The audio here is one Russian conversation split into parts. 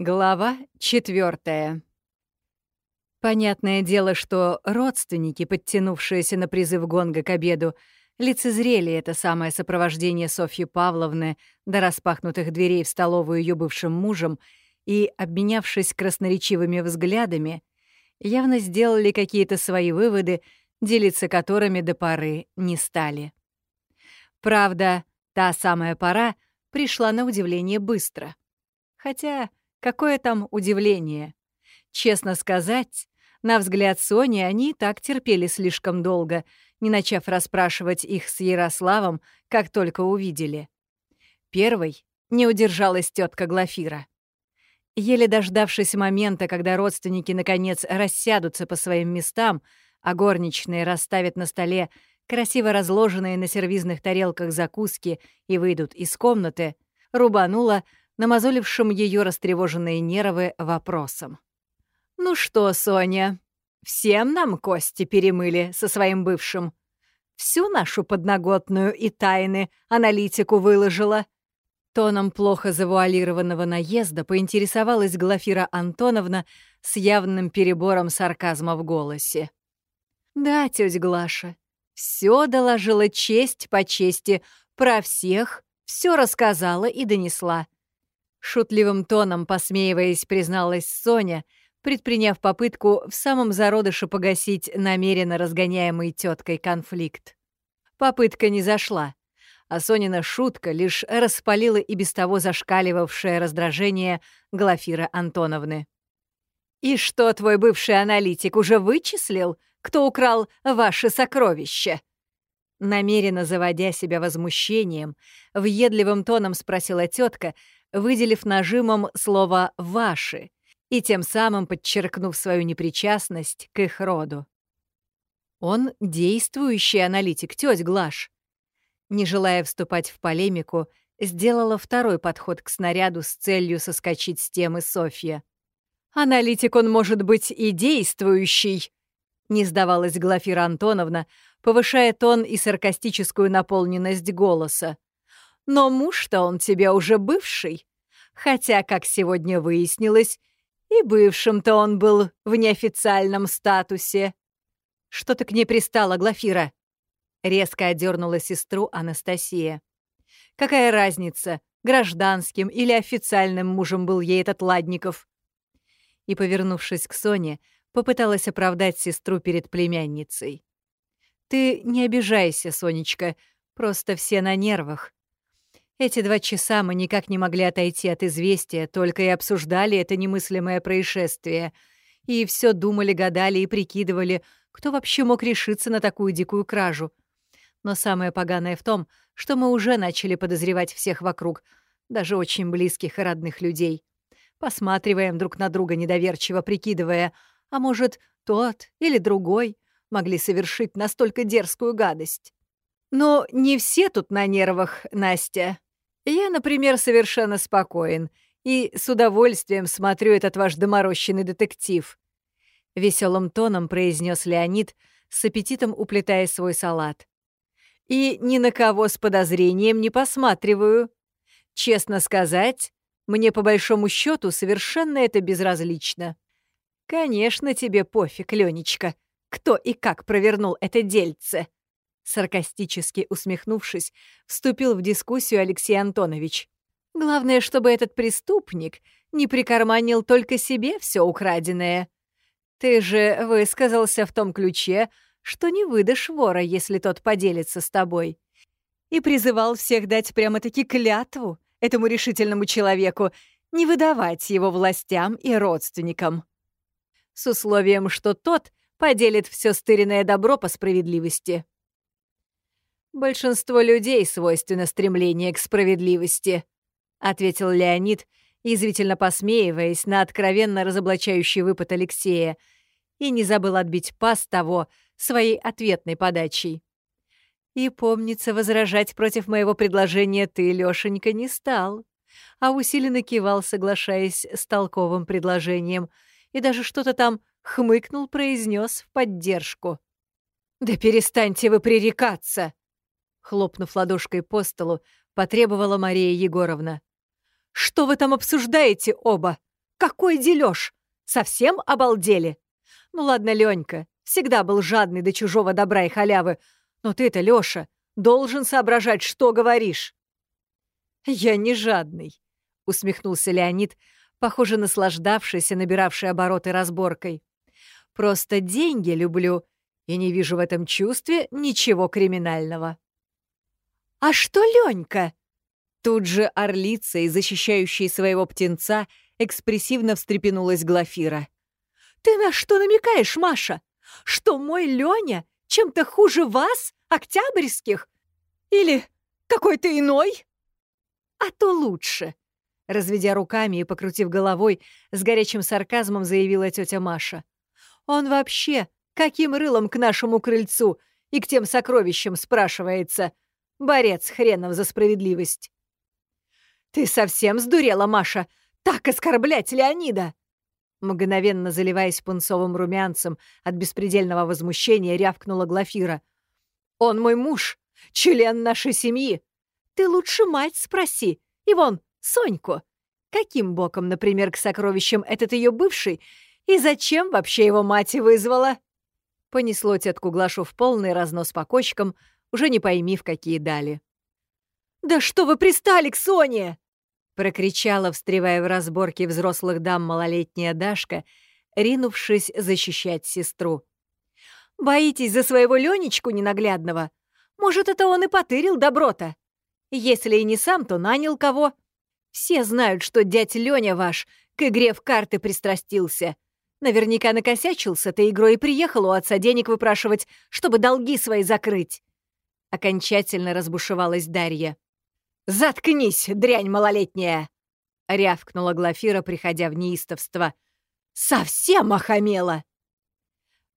Глава четвертая. Понятное дело, что родственники, подтянувшиеся на призыв гонга к обеду, лицезрели это самое сопровождение Софьи Павловны до распахнутых дверей в столовую ее бывшим мужем и, обменявшись красноречивыми взглядами, явно сделали какие-то свои выводы, делиться которыми до поры не стали. Правда, та самая пора пришла на удивление быстро. Хотя Какое там удивление. Честно сказать, на взгляд Сони они так терпели слишком долго, не начав расспрашивать их с Ярославом, как только увидели. Первой не удержалась тетка Глафира. Еле дождавшись момента, когда родственники наконец рассядутся по своим местам, а горничные расставят на столе красиво разложенные на сервизных тарелках закуски и выйдут из комнаты, рубанула, намазолившим ее растревоженные нервы вопросом. «Ну что, Соня, всем нам кости перемыли со своим бывшим. Всю нашу подноготную и тайны аналитику выложила». Тоном плохо завуалированного наезда поинтересовалась Глафира Антоновна с явным перебором сарказма в голосе. «Да, тётя Глаша, все доложила честь по чести, про всех, все рассказала и донесла. Шутливым тоном, посмеиваясь, призналась Соня, предприняв попытку в самом зародыше погасить намеренно разгоняемый теткой конфликт. Попытка не зашла, а Сонина шутка лишь распалила и без того зашкаливавшее раздражение Глафира Антоновны. «И что твой бывший аналитик уже вычислил, кто украл ваши сокровища?» Намеренно заводя себя возмущением, въедливым тоном спросила тетка, выделив нажимом слово «ваши» и тем самым подчеркнув свою непричастность к их роду. Он действующий аналитик, тёть Глаш. Не желая вступать в полемику, сделала второй подход к снаряду с целью соскочить с темы Софья. «Аналитик он может быть и действующий», — не сдавалась Глафира Антоновна, повышая тон и саркастическую наполненность голоса. Но муж-то он тебе уже бывший. Хотя, как сегодня выяснилось, и бывшим-то он был в неофициальном статусе. Что ты к ней пристала, Глафира? Резко одернула сестру Анастасия. Какая разница, гражданским или официальным мужем был ей этот Ладников? И, повернувшись к Соне, попыталась оправдать сестру перед племянницей. «Ты не обижайся, Сонечка, просто все на нервах. Эти два часа мы никак не могли отойти от известия, только и обсуждали это немыслимое происшествие. И все думали, гадали и прикидывали, кто вообще мог решиться на такую дикую кражу. Но самое поганое в том, что мы уже начали подозревать всех вокруг, даже очень близких и родных людей. Посматриваем друг на друга недоверчиво, прикидывая, а может, тот или другой могли совершить настолько дерзкую гадость. Но не все тут на нервах, Настя. Я, например, совершенно спокоен и с удовольствием смотрю этот ваш доморощенный детектив. Веселым тоном произнес Леонид, с аппетитом уплетая свой салат. И ни на кого с подозрением не посматриваю. Честно сказать, мне по большому счету совершенно это безразлично. Конечно, тебе пофиг, Ленечка, кто и как провернул это дельце. Саркастически усмехнувшись, вступил в дискуссию Алексей Антонович. «Главное, чтобы этот преступник не прикарманил только себе все украденное. Ты же высказался в том ключе, что не выдашь вора, если тот поделится с тобой. И призывал всех дать прямо-таки клятву этому решительному человеку, не выдавать его властям и родственникам. С условием, что тот поделит все стыренное добро по справедливости. «Большинство людей свойственно стремление к справедливости», — ответил Леонид, извительно посмеиваясь на откровенно разоблачающий выпад Алексея, и не забыл отбить пас того своей ответной подачей. «И, помнится, возражать против моего предложения ты, Лёшенька, не стал», а усиленно кивал, соглашаясь с толковым предложением, и даже что-то там хмыкнул, произнес в поддержку. «Да перестаньте вы пререкаться!» Хлопнув ладошкой по столу, потребовала Мария Егоровна. «Что вы там обсуждаете оба? какой делёж! Совсем обалдели? Ну ладно, Ленька, всегда был жадный до чужого добра и халявы, но ты-то, Лёша, должен соображать, что говоришь. Я не жадный, усмехнулся Леонид, похоже, наслаждавшийся, набиравший обороты разборкой. Просто деньги люблю и не вижу в этом чувстве ничего криминального. «А что Ленька?» Тут же орлица и защищающая своего птенца экспрессивно встрепенулась Глафира. «Ты на что намекаешь, Маша? Что мой Леня чем-то хуже вас, октябрьских? Или какой-то иной?» «А то лучше», — разведя руками и покрутив головой, с горячим сарказмом заявила тетя Маша. «Он вообще каким рылом к нашему крыльцу и к тем сокровищам спрашивается? Борец хренов за справедливость». «Ты совсем сдурела, Маша? Так оскорблять Леонида!» Мгновенно заливаясь пунцовым румянцем от беспредельного возмущения, рявкнула Глафира. «Он мой муж, член нашей семьи. Ты лучше мать спроси. И вон, Соньку. Каким боком, например, к сокровищам этот ее бывший? И зачем вообще его мать вызвала?» Понесло тетку Глашу в полный разнос по кочкам, уже не пойми в какие дали. «Да что вы пристали к Соне?» прокричала, встревая в разборки взрослых дам малолетняя Дашка, ринувшись защищать сестру. «Боитесь за своего Ленечку ненаглядного? Может, это он и потырил доброта? Если и не сам, то нанял кого? Все знают, что дядь Леня ваш к игре в карты пристрастился. Наверняка накосячился-то игрой и приехал у отца денег выпрашивать, чтобы долги свои закрыть». Окончательно разбушевалась Дарья. «Заткнись, дрянь малолетняя!» — рявкнула Глафира, приходя в неистовство. «Совсем охамела!»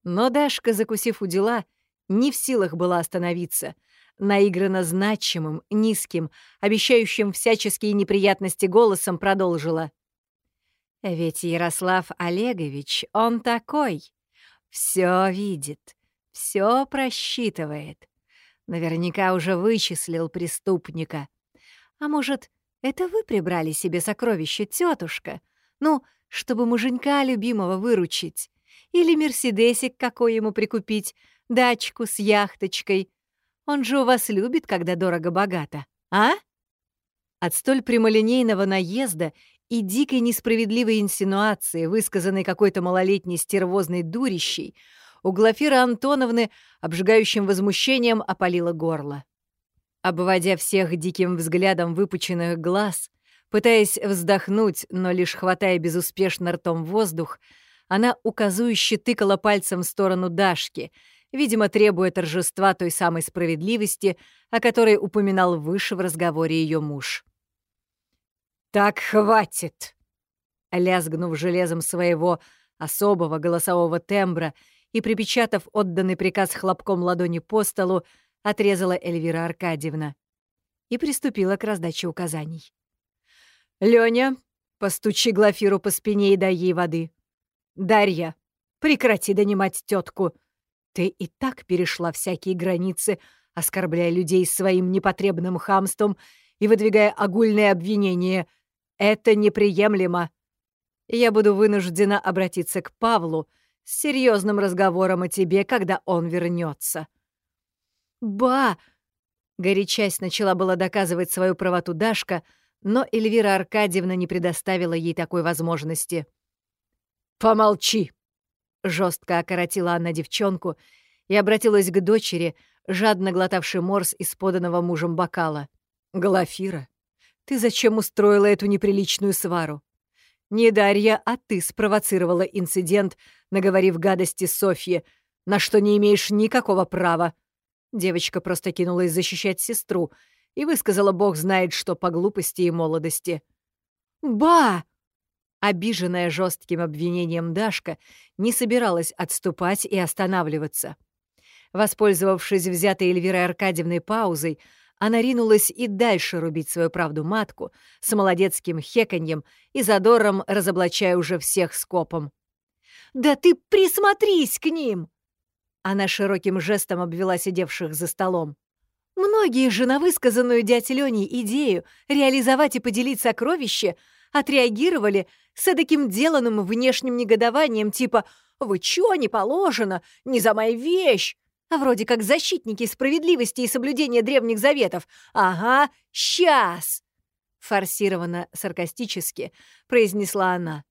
Но Дашка, закусив у дела, не в силах была остановиться. Наигранно значимым, низким, обещающим всяческие неприятности голосом продолжила. «Ведь Ярослав Олегович, он такой. Все видит, все просчитывает. Наверняка уже вычислил преступника. А может, это вы прибрали себе сокровище, тетушка? Ну, чтобы муженька любимого выручить. Или мерседесик какой ему прикупить, дачку с яхточкой. Он же у вас любит, когда дорого-богато, а? От столь прямолинейного наезда и дикой несправедливой инсинуации, высказанной какой-то малолетней стервозной дурищей, у Глафиры Антоновны обжигающим возмущением опалило горло. Обводя всех диким взглядом выпученных глаз, пытаясь вздохнуть, но лишь хватая безуспешно ртом воздух, она указующе тыкала пальцем в сторону Дашки, видимо, требуя торжества той самой справедливости, о которой упоминал выше в разговоре ее муж. «Так хватит!» Лязгнув железом своего особого голосового тембра и припечатав отданный приказ хлопком ладони по столу, — отрезала Эльвира Аркадьевна и приступила к раздаче указаний. «Лёня, постучи Глафиру по спине и дай ей воды. Дарья, прекрати донимать тетку. Ты и так перешла всякие границы, оскорбляя людей своим непотребным хамством и выдвигая огульные обвинения. Это неприемлемо. Я буду вынуждена обратиться к Павлу с серьезным разговором о тебе, когда он вернется. «Ба!» Горячась начала была доказывать свою правоту Дашка, но Эльвира Аркадьевна не предоставила ей такой возможности. «Помолчи!» — жестко окоротила она девчонку и обратилась к дочери, жадно глотавшей морс из поданного мужем бокала. «Глафира, ты зачем устроила эту неприличную свару? Не Дарья, а ты спровоцировала инцидент, наговорив гадости Софье, на что не имеешь никакого права. Девочка просто кинулась защищать сестру и высказала бог знает что по глупости и молодости. «Ба!» Обиженная жестким обвинением Дашка не собиралась отступать и останавливаться. Воспользовавшись взятой Эльвирой Аркадьевной паузой, она ринулась и дальше рубить свою правду матку с молодецким хеканьем и задором разоблачая уже всех скопом. «Да ты присмотрись к ним!» Она широким жестом обвела сидевших за столом. Многие же на высказанную дядь Леней идею реализовать и поделить сокровище отреагировали с таким деланным внешним негодованием, типа «Вы чё, не положено? Не за моя вещь!» А вроде как защитники справедливости и соблюдения древних заветов. «Ага, сейчас!» Форсированно, саркастически произнесла она.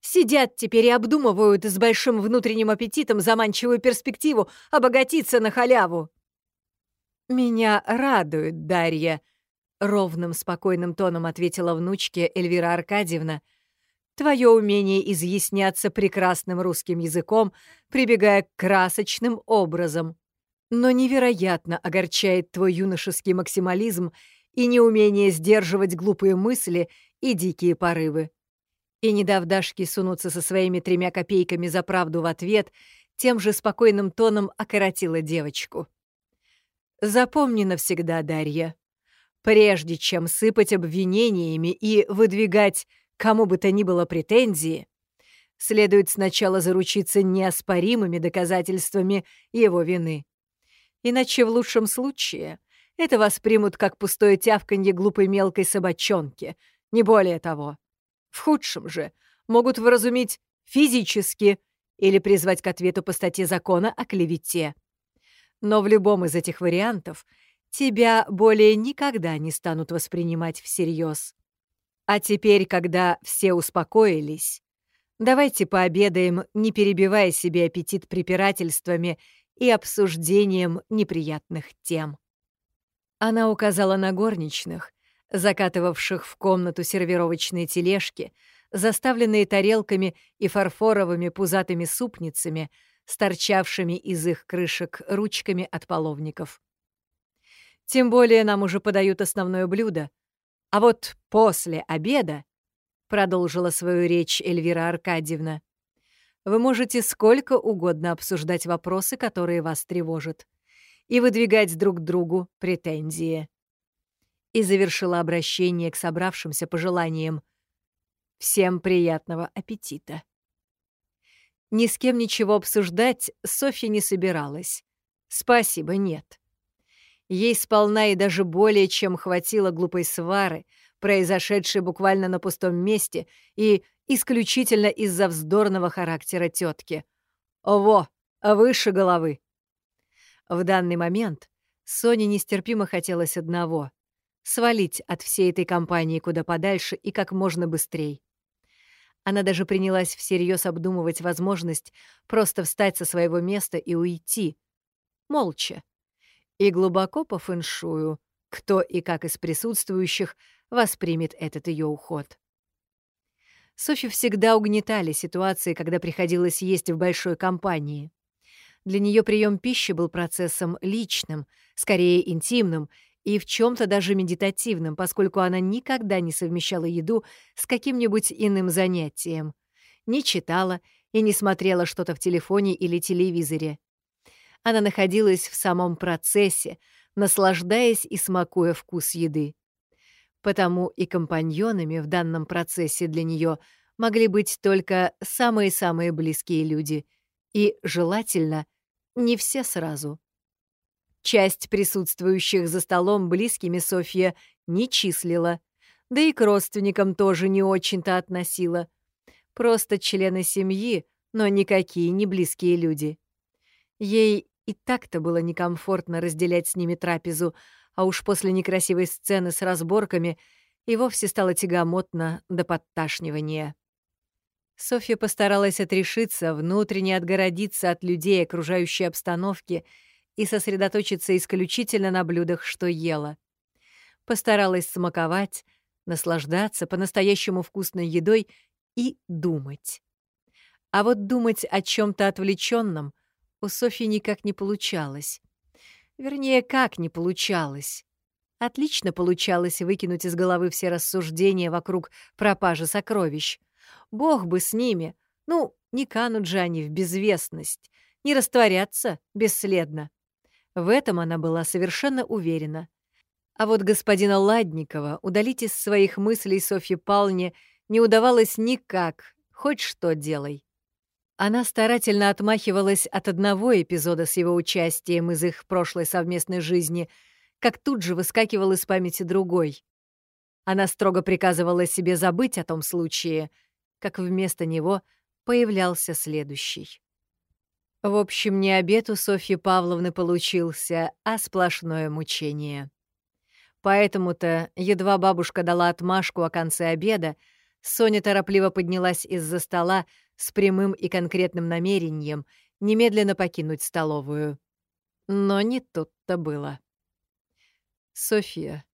Сидят теперь и обдумывают с большим внутренним аппетитом заманчивую перспективу обогатиться на халяву. «Меня радует, Дарья», — ровным, спокойным тоном ответила внучке Эльвира Аркадьевна. «Твое умение изъясняться прекрасным русским языком, прибегая к красочным образом. Но невероятно огорчает твой юношеский максимализм и неумение сдерживать глупые мысли и дикие порывы и, не дав Дашке сунуться со своими тремя копейками за правду в ответ, тем же спокойным тоном окоротила девочку. «Запомни навсегда, Дарья, прежде чем сыпать обвинениями и выдвигать кому бы то ни было претензии, следует сначала заручиться неоспоримыми доказательствами его вины. Иначе в лучшем случае это воспримут как пустое тявканье глупой мелкой собачонки, не более того. В худшем же могут выразумить физически или призвать к ответу по статье закона о клевете. Но в любом из этих вариантов тебя более никогда не станут воспринимать всерьез. А теперь, когда все успокоились, давайте пообедаем, не перебивая себе аппетит препирательствами и обсуждением неприятных тем. Она указала на горничных, закатывавших в комнату сервировочные тележки, заставленные тарелками и фарфоровыми пузатыми супницами, с торчавшими из их крышек ручками от половников. Тем более нам уже подают основное блюдо. А вот после обеда, — продолжила свою речь Эльвира Аркадьевна, — вы можете сколько угодно обсуждать вопросы, которые вас тревожат, и выдвигать друг другу претензии и завершила обращение к собравшимся пожеланием «Всем приятного аппетита». Ни с кем ничего обсуждать Софья не собиралась. Спасибо, нет. Ей сполна и даже более чем хватило глупой свары, произошедшей буквально на пустом месте и исключительно из-за вздорного характера тетки. Во, выше головы. В данный момент Соне нестерпимо хотелось одного свалить от всей этой компании куда подальше и как можно быстрее. Она даже принялась всерьез обдумывать возможность просто встать со своего места и уйти. Молча. И глубоко по фэншую, кто и как из присутствующих воспримет этот ее уход. Софью всегда угнетали ситуации, когда приходилось есть в большой компании. Для нее прием пищи был процессом личным, скорее интимным и в чем то даже медитативным, поскольку она никогда не совмещала еду с каким-нибудь иным занятием. Не читала и не смотрела что-то в телефоне или телевизоре. Она находилась в самом процессе, наслаждаясь и смакуя вкус еды. Потому и компаньонами в данном процессе для нее могли быть только самые-самые близкие люди, и, желательно, не все сразу. Часть присутствующих за столом близкими Софья не числила, да и к родственникам тоже не очень-то относила. Просто члены семьи, но никакие не близкие люди. Ей и так-то было некомфортно разделять с ними трапезу, а уж после некрасивой сцены с разборками и вовсе стало тягомотно до подташнивания. Софья постаралась отрешиться, внутренне отгородиться от людей окружающей обстановки — и сосредоточиться исключительно на блюдах, что ела. Постаралась смаковать, наслаждаться по-настоящему вкусной едой и думать. А вот думать о чем то отвлеченном у Софьи никак не получалось. Вернее, как не получалось. Отлично получалось выкинуть из головы все рассуждения вокруг пропажи сокровищ. Бог бы с ними. Ну, не канут же они в безвестность, не растворятся бесследно. В этом она была совершенно уверена. А вот господина Ладникова удалить из своих мыслей Софье Палне не удавалось никак, хоть что делай. Она старательно отмахивалась от одного эпизода с его участием из их прошлой совместной жизни, как тут же выскакивал из памяти другой. Она строго приказывала себе забыть о том случае, как вместо него появлялся следующий. В общем, не обед у Софьи Павловны получился, а сплошное мучение. Поэтому-то, едва бабушка дала отмашку о конце обеда, Соня торопливо поднялась из-за стола с прямым и конкретным намерением немедленно покинуть столовую. Но не тут-то было. «Софья,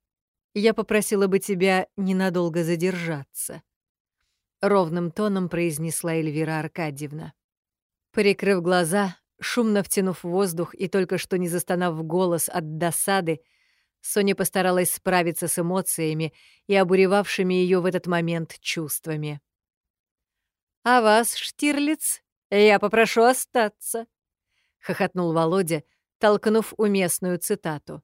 я попросила бы тебя ненадолго задержаться», — ровным тоном произнесла Эльвира Аркадьевна. Прикрыв глаза, шумно втянув воздух и только что не застонав голос от досады, Соня постаралась справиться с эмоциями и обуревавшими ее в этот момент чувствами. «А вас, Штирлиц, я попрошу остаться», — хохотнул Володя, толкнув уместную цитату.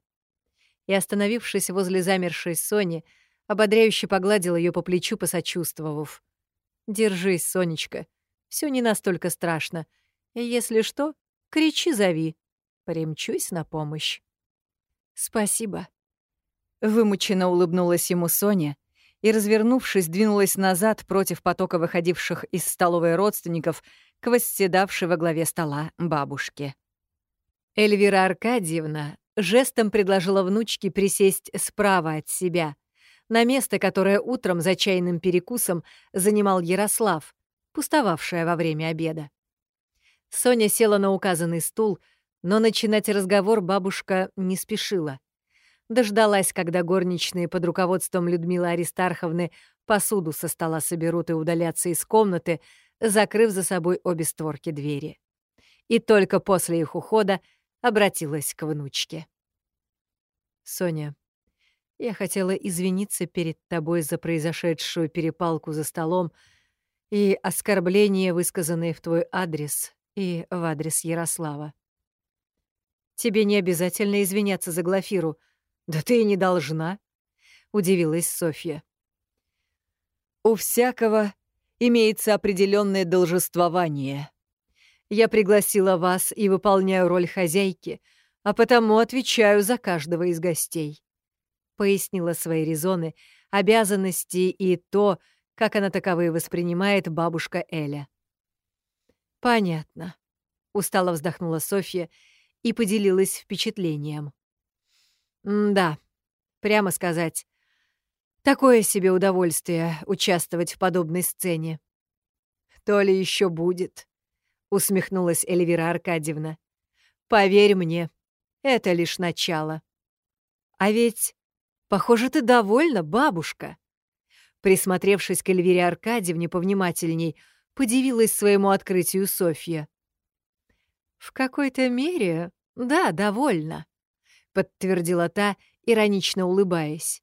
И, остановившись возле замершей Сони, ободряюще погладил ее по плечу, посочувствовав. «Держись, Сонечка, все не настолько страшно. Если что, кричи, зови. Примчусь на помощь». «Спасибо». Вымученно улыбнулась ему Соня и, развернувшись, двинулась назад против потока выходивших из столовой родственников к восседавшей во главе стола бабушке. Эльвира Аркадьевна жестом предложила внучке присесть справа от себя, на место, которое утром за чайным перекусом занимал Ярослав, пустовавшее во время обеда. Соня села на указанный стул — но начинать разговор бабушка не спешила. Дождалась, когда горничные под руководством Людмилы Аристарховны посуду со стола соберут и удалятся из комнаты, закрыв за собой обе створки двери. И только после их ухода обратилась к внучке. «Соня, я хотела извиниться перед тобой за произошедшую перепалку за столом и оскорбления, высказанные в твой адрес и в адрес Ярослава. Тебе не обязательно извиняться за Глафиру. Да ты и не должна», — удивилась Софья. «У всякого имеется определенное должествование. Я пригласила вас и выполняю роль хозяйки, а потому отвечаю за каждого из гостей», — пояснила свои резоны, обязанности и то, как она таковые воспринимает бабушка Эля. «Понятно», — устало вздохнула Софья, — и поделилась впечатлением. «Да, прямо сказать, такое себе удовольствие участвовать в подобной сцене». «То ли еще будет», — усмехнулась Эльвира Аркадьевна. «Поверь мне, это лишь начало». «А ведь, похоже, ты довольна, бабушка». Присмотревшись к Эльвире Аркадьевне повнимательней, подивилась своему открытию Софья. «В какой-то мере, да, довольно», — подтвердила та, иронично улыбаясь.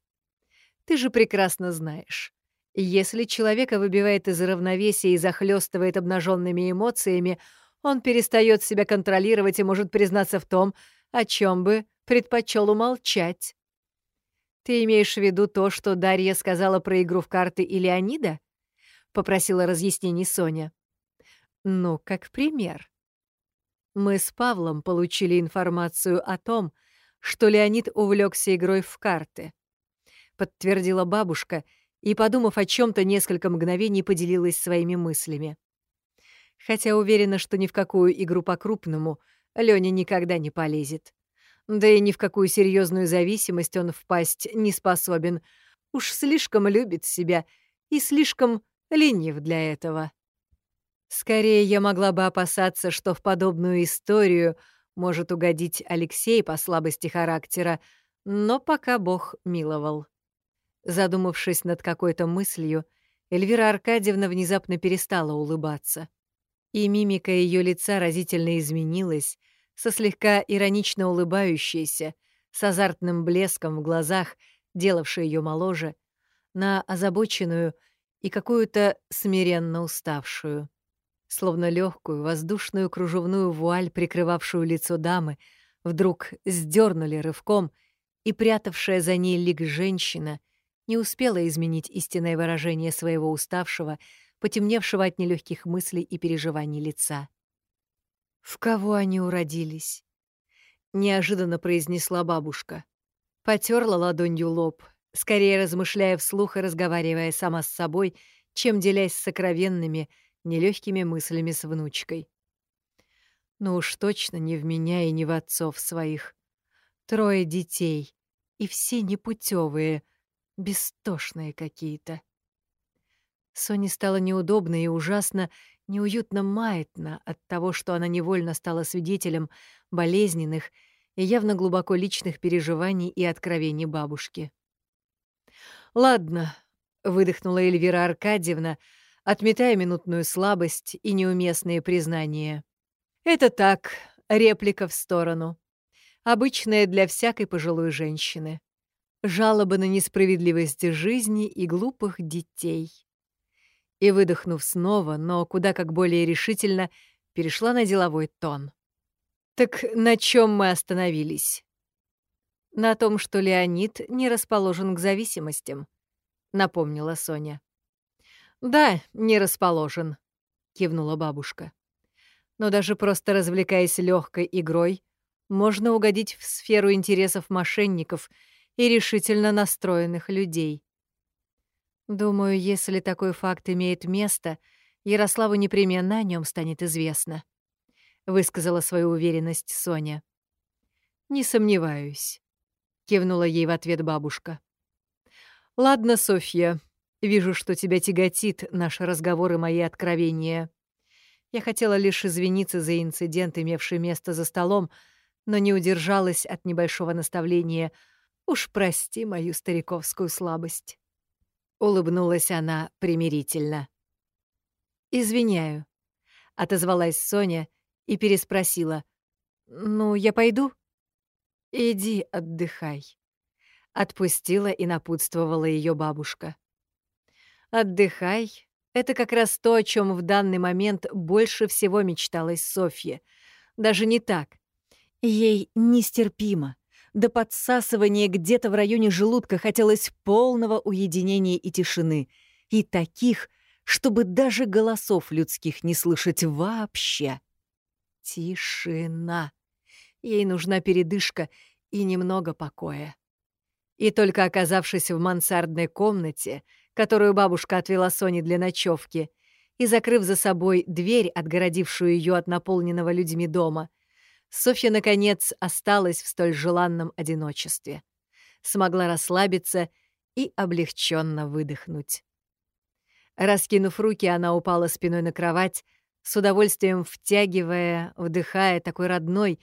«Ты же прекрасно знаешь, если человека выбивает из равновесия и захлестывает обнаженными эмоциями, он перестает себя контролировать и может признаться в том, о чем бы предпочел умолчать. Ты имеешь в виду то, что Дарья сказала про игру в карты и Леонида? Попросила разъяснений Соня. Ну, как пример. Мы с Павлом получили информацию о том, Леонид увлекся игрой в карты. Подтвердила бабушка и, подумав о чем то несколько мгновений, поделилась своими мыслями. Хотя уверена, что ни в какую игру по-крупному Лёня никогда не полезет. Да и ни в какую серьезную зависимость он впасть не способен. Уж слишком любит себя и слишком ленив для этого. Скорее, я могла бы опасаться, что в подобную историю может угодить Алексей по слабости характера, но пока Бог миловал. Задумавшись над какой-то мыслью, Эльвира Аркадьевна внезапно перестала улыбаться. И мимика ее лица разительно изменилась, со слегка иронично улыбающейся, с азартным блеском в глазах, делавшей ее моложе, на озабоченную и какую-то смиренно уставшую словно легкую воздушную кружевную вуаль, прикрывавшую лицо дамы, вдруг сдернули рывком, и прятавшая за ней лик женщина не успела изменить истинное выражение своего уставшего, потемневшего от нелегких мыслей и переживаний лица. «В кого они уродились?» — неожиданно произнесла бабушка. Потерла ладонью лоб, скорее размышляя вслух и разговаривая сама с собой, чем делясь сокровенными, нелегкими мыслями с внучкой. Ну уж точно не в меня и не в отцов своих. Трое детей, и все непутевые, бестошные какие-то. Соне стало неудобно и ужасно, неуютно маятно от того, что она невольно стала свидетелем болезненных и явно глубоко личных переживаний и откровений бабушки. «Ладно», — выдохнула Эльвира Аркадьевна, отметая минутную слабость и неуместные признания. «Это так, реплика в сторону. Обычная для всякой пожилой женщины. Жалоба на несправедливость жизни и глупых детей». И, выдохнув снова, но куда как более решительно, перешла на деловой тон. «Так на чем мы остановились?» «На том, что Леонид не расположен к зависимостям», — напомнила Соня. «Да, не расположен», — кивнула бабушка. «Но даже просто развлекаясь легкой игрой, можно угодить в сферу интересов мошенников и решительно настроенных людей. Думаю, если такой факт имеет место, Ярославу непременно о нем станет известно», — высказала свою уверенность Соня. «Не сомневаюсь», — кивнула ей в ответ бабушка. «Ладно, Софья, вижу, что тебя тяготит наш разговор и мои откровения. Я хотела лишь извиниться за инцидент, имевший место за столом, но не удержалась от небольшого наставления. Уж прости мою стариковскую слабость». Улыбнулась она примирительно. «Извиняю», — отозвалась Соня и переспросила. «Ну, я пойду?» «Иди отдыхай», — отпустила и напутствовала ее бабушка. «Отдыхай» — это как раз то, о чем в данный момент больше всего мечталась Софье. Даже не так. Ей нестерпимо. До подсасывания где-то в районе желудка хотелось полного уединения и тишины. И таких, чтобы даже голосов людских не слышать вообще. Тишина. Ей нужна передышка и немного покоя. И только оказавшись в мансардной комнате, которую бабушка отвела Соне для ночевки, и закрыв за собой дверь, отгородившую ее от наполненного людьми дома, Софья, наконец, осталась в столь желанном одиночестве. Смогла расслабиться и облегченно выдохнуть. Раскинув руки, она упала спиной на кровать, с удовольствием втягивая, вдыхая такой родной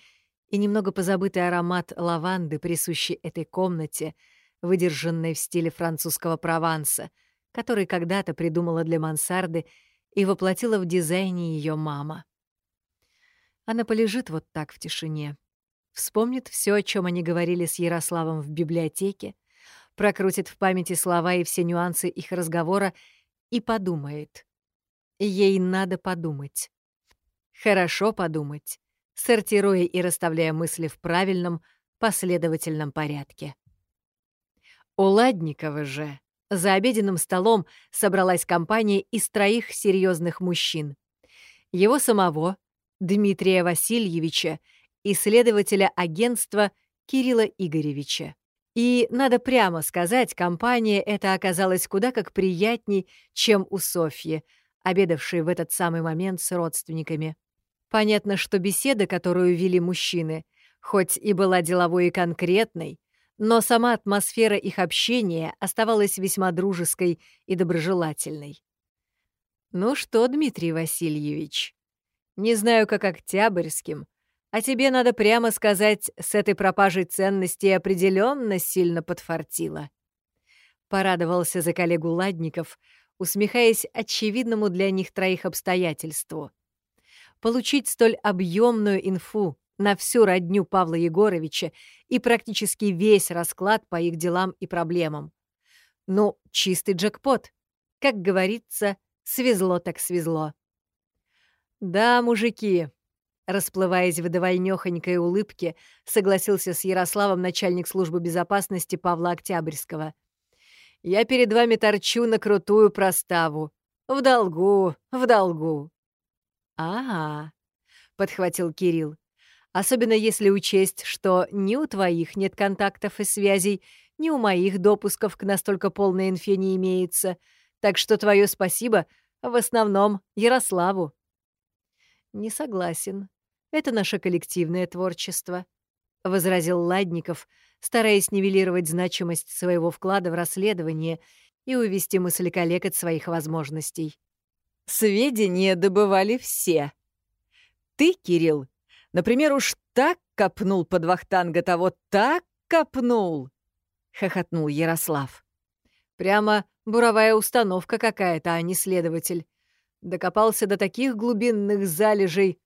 и немного позабытый аромат лаванды, присущий этой комнате, выдержанной в стиле французского Прованса, который когда-то придумала для мансарды и воплотила в дизайне ее мама. Она полежит вот так в тишине, вспомнит все, о чем они говорили с Ярославом в библиотеке, прокрутит в памяти слова и все нюансы их разговора и подумает. Ей надо подумать. Хорошо подумать, сортируя и расставляя мысли в правильном, последовательном порядке. У Ладникова же за обеденным столом собралась компания из троих серьезных мужчин. Его самого, Дмитрия Васильевича, исследователя агентства Кирилла Игоревича. И, надо прямо сказать, компания эта оказалась куда как приятней, чем у Софьи, обедавшей в этот самый момент с родственниками. Понятно, что беседа, которую вели мужчины, хоть и была деловой и конкретной, но сама атмосфера их общения оставалась весьма дружеской и доброжелательной. «Ну что, Дмитрий Васильевич, не знаю, как Октябрьским, а тебе, надо прямо сказать, с этой пропажей ценностей определенно сильно подфартило. Порадовался за коллегу Ладников, усмехаясь очевидному для них троих обстоятельству. Получить столь объемную инфу на всю родню Павла Егоровича и практически весь расклад по их делам и проблемам. Ну, чистый джекпот. Как говорится, свезло так свезло. «Да, мужики, Расплываясь в довольнёхонькой улыбке, согласился с Ярославом начальник службы безопасности Павла Октябрьского. «Я перед вами торчу на крутую проставу. В долгу, в долгу». «Ага», — подхватил Кирилл. «Особенно если учесть, что ни у твоих нет контактов и связей, ни у моих допусков к настолько полной инфе не имеется, так что твое спасибо в основном Ярославу. Не согласен. Это наше коллективное творчество, — возразил Ладников, стараясь нивелировать значимость своего вклада в расследование и увести мысль коллег от своих возможностей. Сведения добывали все. Ты, Кирилл, например, уж так копнул под вахтанга того, так копнул, — хохотнул Ярослав. Прямо буровая установка какая-то, а не следователь. Докопался до таких глубинных залежей.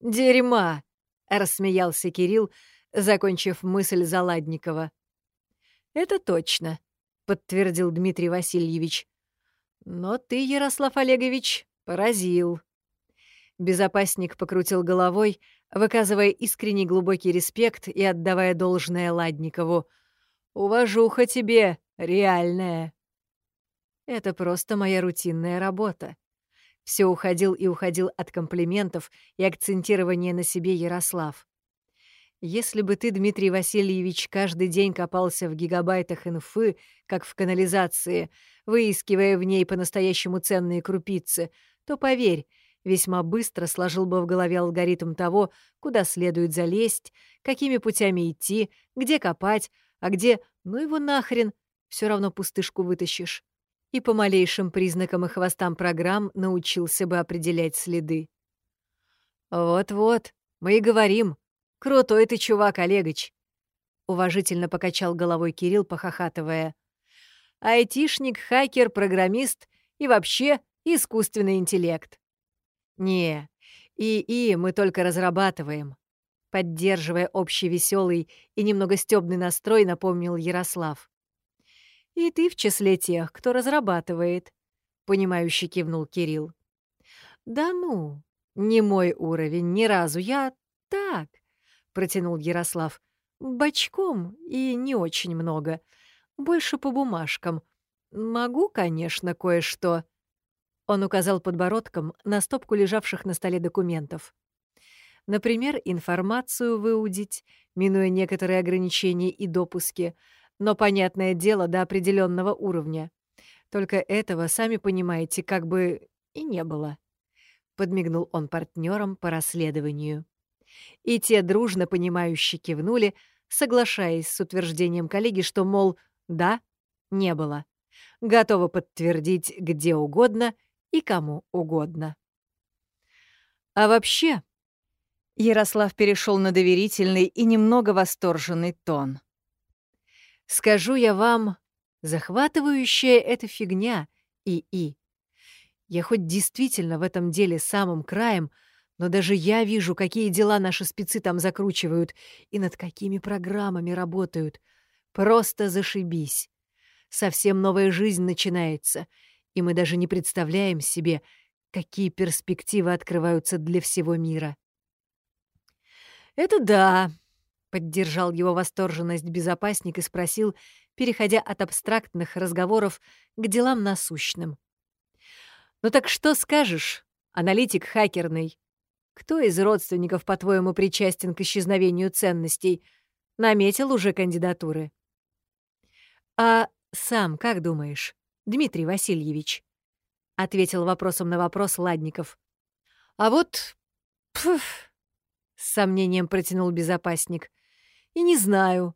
«Дерьма!» — рассмеялся Кирилл, закончив мысль Заладникова. «Это точно», — подтвердил Дмитрий Васильевич. «Но ты, Ярослав Олегович, поразил». Безопасник покрутил головой, выказывая искренний глубокий респект и отдавая должное Ладникову. «Уважуха тебе, реальная». «Это просто моя рутинная работа». Все уходил и уходил от комплиментов и акцентирования на себе Ярослав. Если бы ты, Дмитрий Васильевич, каждый день копался в гигабайтах инфы, как в канализации, выискивая в ней по-настоящему ценные крупицы, то, поверь, весьма быстро сложил бы в голове алгоритм того, куда следует залезть, какими путями идти, где копать, а где, ну его нахрен, все равно пустышку вытащишь. И по малейшим признакам и хвостам программ научился бы определять следы. «Вот-вот, мы и говорим», «Крутой ты чувак, Олегович!» Уважительно покачал головой Кирилл, похохатывая. «Айтишник, хакер, программист и вообще искусственный интеллект». «Не, ИИ мы только разрабатываем», — поддерживая общий веселый и немного стёбный настрой, напомнил Ярослав. «И ты в числе тех, кто разрабатывает», — понимающе кивнул Кирилл. «Да ну, не мой уровень ни разу, я так, — протянул Ярослав. «Бочком и не очень много. Больше по бумажкам. Могу, конечно, кое-что». Он указал подбородком на стопку лежавших на столе документов. Например, информацию выудить, минуя некоторые ограничения и допуски, но, понятное дело, до определенного уровня. Только этого, сами понимаете, как бы и не было. Подмигнул он партнерам по расследованию и те дружно понимающе кивнули, соглашаясь с утверждением коллеги, что, мол, да, не было. Готовы подтвердить где угодно и кому угодно. А вообще, Ярослав перешел на доверительный и немного восторженный тон. «Скажу я вам, захватывающая эта фигня, и-и. Я хоть действительно в этом деле самым краем — но даже я вижу, какие дела наши спецы там закручивают и над какими программами работают. Просто зашибись. Совсем новая жизнь начинается, и мы даже не представляем себе, какие перспективы открываются для всего мира. «Это да», — поддержал его восторженность безопасник и спросил, переходя от абстрактных разговоров к делам насущным. «Ну так что скажешь, аналитик хакерный?» Кто из родственников, по-твоему, причастен к исчезновению ценностей? Наметил уже кандидатуры. А сам как думаешь, Дмитрий Васильевич? Ответил вопросом на вопрос Ладников. А вот... Пф, с сомнением протянул безопасник. И не знаю.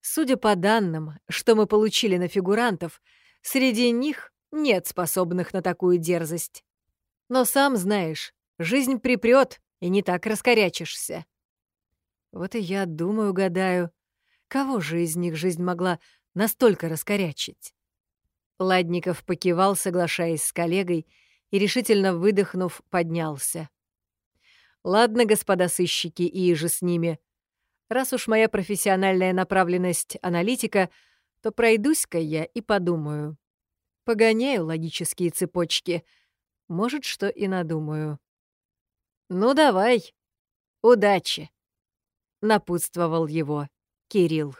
Судя по данным, что мы получили на фигурантов, среди них нет способных на такую дерзость. Но сам знаешь, Жизнь припрет, и не так раскорячишься. Вот и я думаю, гадаю, кого же из них жизнь могла настолько раскорячить? Ладников покивал, соглашаясь с коллегой, и, решительно выдохнув, поднялся. «Ладно, господа сыщики, и же с ними. Раз уж моя профессиональная направленность — аналитика, то пройдусь-ка я и подумаю. Погоняю логические цепочки. Может, что и надумаю. «Ну давай, удачи!» — напутствовал его Кирилл.